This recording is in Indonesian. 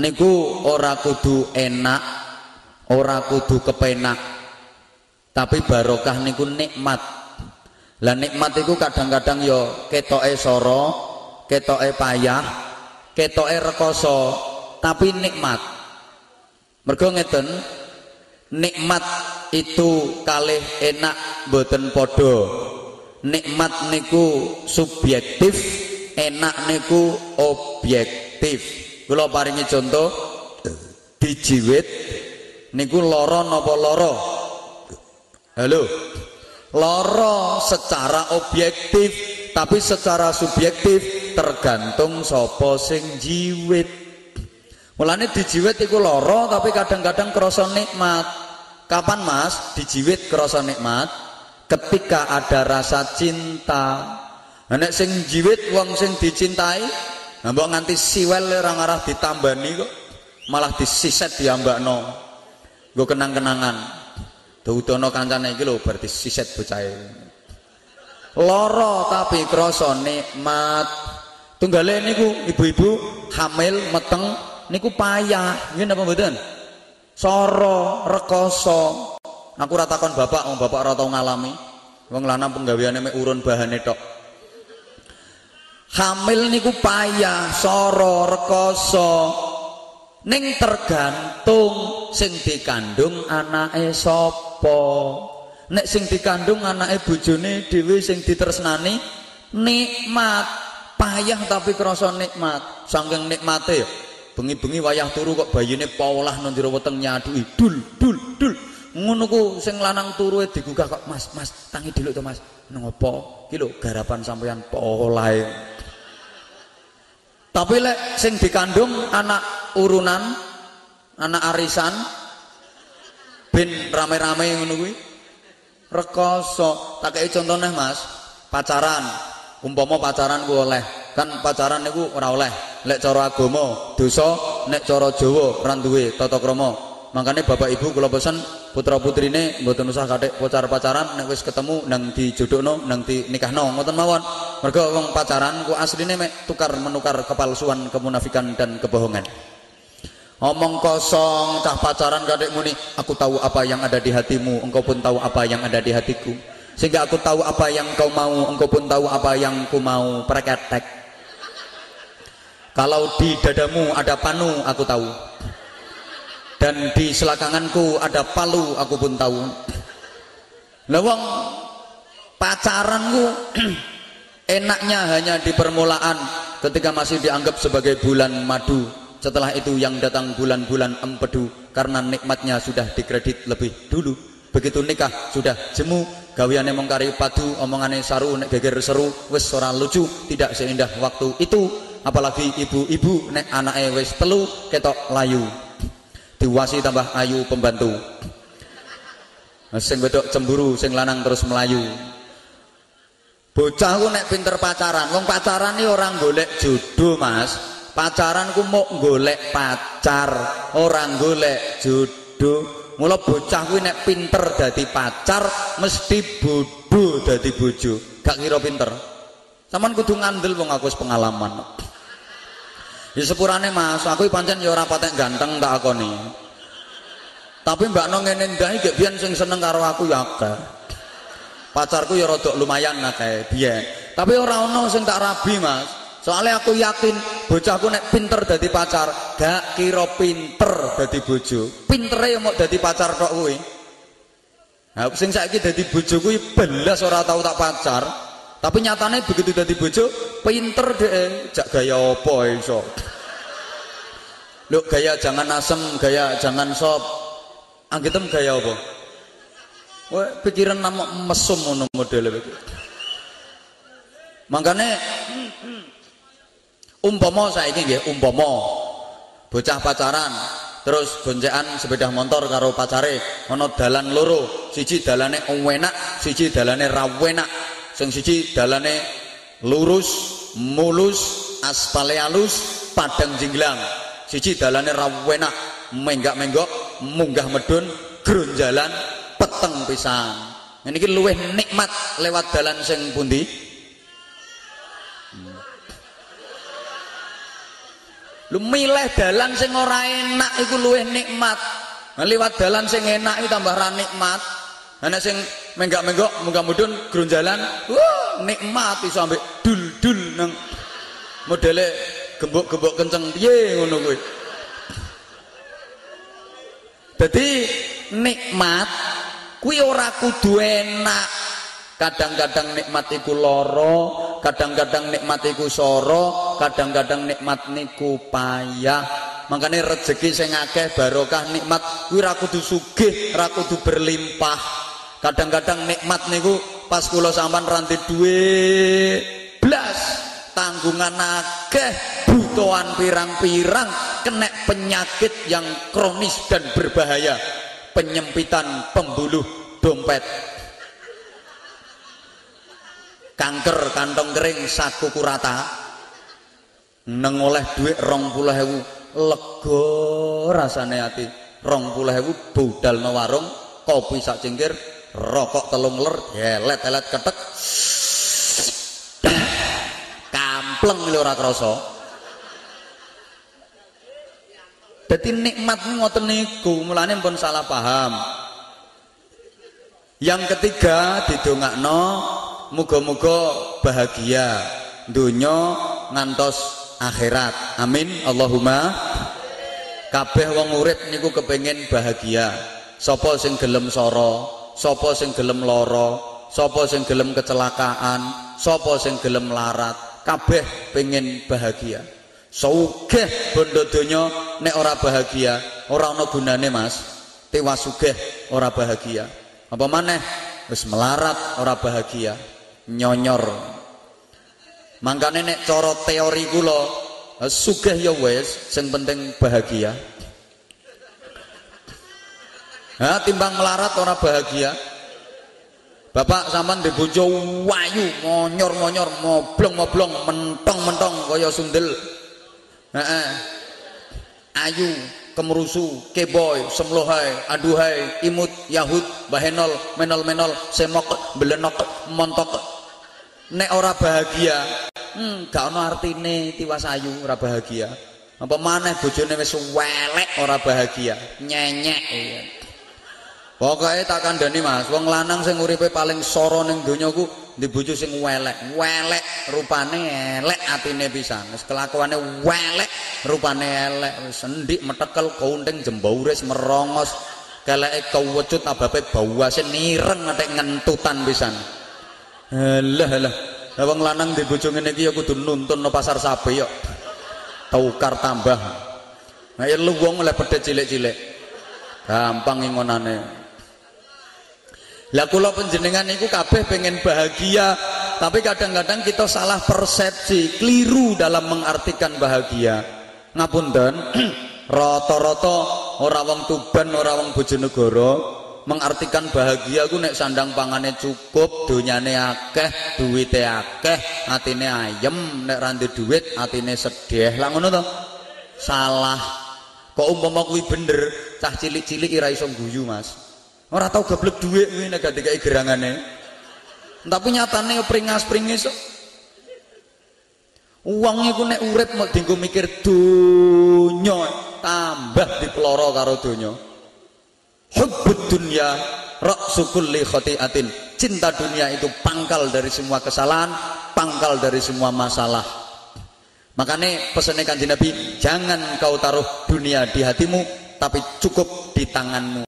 niku ora kudu enak ora kudu kepenak. Tapi barokah niku nikmat. Lah nikmat iku kadang-kadang yo ketoke soro ketoke payah ketoke rekoso tapi nikmat. Mergo ngeten nikmat itu kalih enak boten podo nikmat niku subjektif enak niku objektif kula paringi contoh dijiwit niku loro napa loro halo. Loro secara objektif tapi secara subjektif tergantung sopo sing jiwit. Mulane dijiwit iku loro tapi kadang-kadang kerasa nikmat. Kapan mas? Dijiwit kerasa nikmat ketika ada rasa cinta. Nek sing jiwit wong sing dicintai mbok nganti siwel orang arah ditambani kok malah disiset diambakno gue kenang-kenangan Daudono kancane iki lho berarti siset bocahe. Loro tapi krasa nikmat. Tunggale niku ibu-ibu hamil meteng niku payah. Nggih napa mboten? Soro, rekoso. Aku ora takon bapak, wong bapak ora tau ngalami. Wong lanang penggaweane mek urun bahane tok. Hamil niku payah, soro, rekoso. Ning tergantung sing dikandung anake sapa. Nek sing dikandung anake bojone dhewe sing ditresnani nikmat, payah tapi krasa nikmat. Saking nikmate. Bengi-bengi wayah turu kok bayine paulah nang jero weteng nyaduki dul dul dul. Ngono ku sing lanang turu digugah kok Mas, Mas, tangi dulu to Mas. Ngopo? Ki lho garapan sampean polahe. Tapi lek sing dikandung anak urunan, anak arisan, ben rame-rame ngono kuwi. Rekoso, tak kei contohnya Mas, pacaran. Umpama pacaran ku oleh, kan pacaran niku ora oleh. Lek cara agama dosa, nek cara Jawa ora duwe tata krama. Makanya bapak ibu kula pesen putra putrine mboten usah kathik pacar-pacaran nek wis ketemu nang dijodohno nang dinikahno. Ngoten mawon. Mergo wong pacaran ku asline mek tukar menukar kepalsuan, kemunafikan dan kebohongan. Omong kosong cah pacaran kadek muni aku tahu apa yang ada di hatimu engkau pun tahu apa yang ada di hatiku. Sehingga aku tahu apa yang kau mau engkau pun tahu apa yang ku mau. Preketek. Kalau di dadamu ada panu aku tahu dan di selakanganku ada palu aku pun tahu. Lawang pacaranku enaknya hanya di permulaan ketika masih dianggap sebagai bulan madu. Setelah itu yang datang bulan-bulan empedu karena nikmatnya sudah dikredit lebih dulu. Begitu nikah sudah jemu. Gawiane mengkari padu omongane saru nek geger seru wis ora lucu tidak seindah waktu itu. Apalagi ibu-ibu nek anake wis telu ketok layu diwasi tambah ayu pembantu. Sing wedok cemburu sing lanang terus melayu. Bocah ku nek pinter pacaran. Wong pacaran ini orang golek jodoh mas. Pacaran ku mau golek pacar. Orang golek jodoh. Mula bocah kuwi nek pinter dadi pacar mesti bodoh dadi bojo. Gak kira pinter. Sampean kudu ngandel wong aku pengalaman ya sepurane mas. Aku pancen ya ora patek ganteng tak akoni. Tapi mbak no ngene ndahi gak biyen sing seneng karo aku ya akeh. Pacarku ya rodok lumayan akeh biyen. Tapi ora ono sing tak rabi mas. Soalnya aku yakin bocahku nek pinter dadi pacar gak kira pinter dadi bojo. Pintere ya mau dadi pacar tok kuwi. Nah sing saiki dadi bojo kuwi belas ora tau tak pacar tapi nyatane begitu dadi bojo pinter deh jak gaya apa iso Lho gaya jangan asem, gaya jangan sop. Anggetem gaya apa? Wah, pikiran nama mesum ngono model iki. Makane umpama saiki nggih umpama bocah pacaran terus goncekan sepeda motor karo pacare ana dalan loro siji dalane enak siji dalane ra enak sing siji dalane lurus mulus aspale halus padang jinglang. Siji dalane ra enak menggak-menggok munggah medun gronjalan peteng pisan. Ini luwih nikmat lewat dalan sing pundi? Lu milih dalan sing ora enak iku luwih nikmat. Liwat dalan sing enak itu tambah ra nikmat. Ana sing menggak-menggok muga mudun grunjalan wah nikmat iso ambek dul-dul nang modele gembok-gembok kenceng. Piye ngono kuwi? Dadi nikmat kuwi ora kudu enak. Kadang-kadang nikmat iku loro kadang-kadang nikmat iku soro kadang-kadang nikmat niku payah. Makanya rezeki sing akeh barokah nikmat kuwi ra kudu sugih ra kudu berlimpah kadang-kadang nikmat niku pas kula sampean ranti duwe blas tanggungan akeh butuhan pirang-pirang kena penyakit yang kronis dan berbahaya penyempitan pembuluh dompet. Kanker kantong kering saku kurata. Neng oleh duit rong puluh hewu lego rasane hati rong puluh hewu budal warung kopi sak cingkir rokok telung ler gelet elet ketek kampleng lho ora krasa dadi nikmat ngoten niku mulane pun salah paham. Yang ketiga didongakno muga-muga bahagia dunya ngantos akhirat. Amin. Allahumma. Kabeh wong urip niku kepengin bahagia. Sapa sing gelem soro sapa sing gelem lara sapa sing gelem kecelakaan sapa sing gelem larat kabeh pengen bahagia. Sugih bondo donya nek ora bahagia ora ana gunane Mas. Tewas sugih ora bahagia. Apa maneh? Wis melarat ora bahagia. Nyonyor. Mangkane nek cara teori kula sugih ya wis sing penting bahagia Ha, timbang melarat orang bahagia. Bapak zaman di bojo wayu, monyor-monyor, moblong-moblong, mentong-mentong kaya sundel. Heeh. Ayu, kemerusu, keboy, semlohai, aduhai, imut, yahud, bahenol, menol-menol, semok, belenok, montok. Nek ora bahagia, hmm, gak ono artine tiwas ayu ora bahagia. Apa maneh bojone wis welek ora bahagia, nyenyek. Pokoknya tak kandani mas, wong lanang sing uripe paling soro ning donya ku di bojo sing welek, welek rupane elek atine pisan. Wis kelakuane welek, rupane elek, wis sendik metekel kaunting jembauris merongos, keleke kewecut abape bawase nireng ngetek ngentutan pisan. Halah halah. Lah wong lanang di bojo ngene iki ya kudu nuntun no pasar sapi yo. Tukar tambah. Nah, ya lu wong oleh pedet cilik-cilik. Gampang ingonane. Lah kula panjenengan niku kabeh pengen bahagia, tapi kadang-kadang kita salah persepsi, keliru dalam mengartikan bahagia. Ngapunten, rata-rata ora wong Tuban, ora wong Bojonegoro mengartikan bahagia ku nek sandang pangane cukup, donyane akeh, duwite akeh, atine ayem, nek randi duit atine sedih. Lah ngono to? Salah. Kok umpama kuwi bener, cah cilik-cilik ira iso guyu, Mas. Ora tau geblek dhuwit kuwi nek gak dikai gerangane. Tapi nyatane pringas-pringis Uang iku nek urip mau dienggo mikir donya tambah dipeloro karo donya. Hubbud dunya ra'su kulli khati'atin. Cinta dunia itu pangkal dari semua kesalahan, pangkal dari semua masalah. Makanya pesannya kanji Nabi, jangan kau taruh dunia di hatimu, tapi cukup di tanganmu.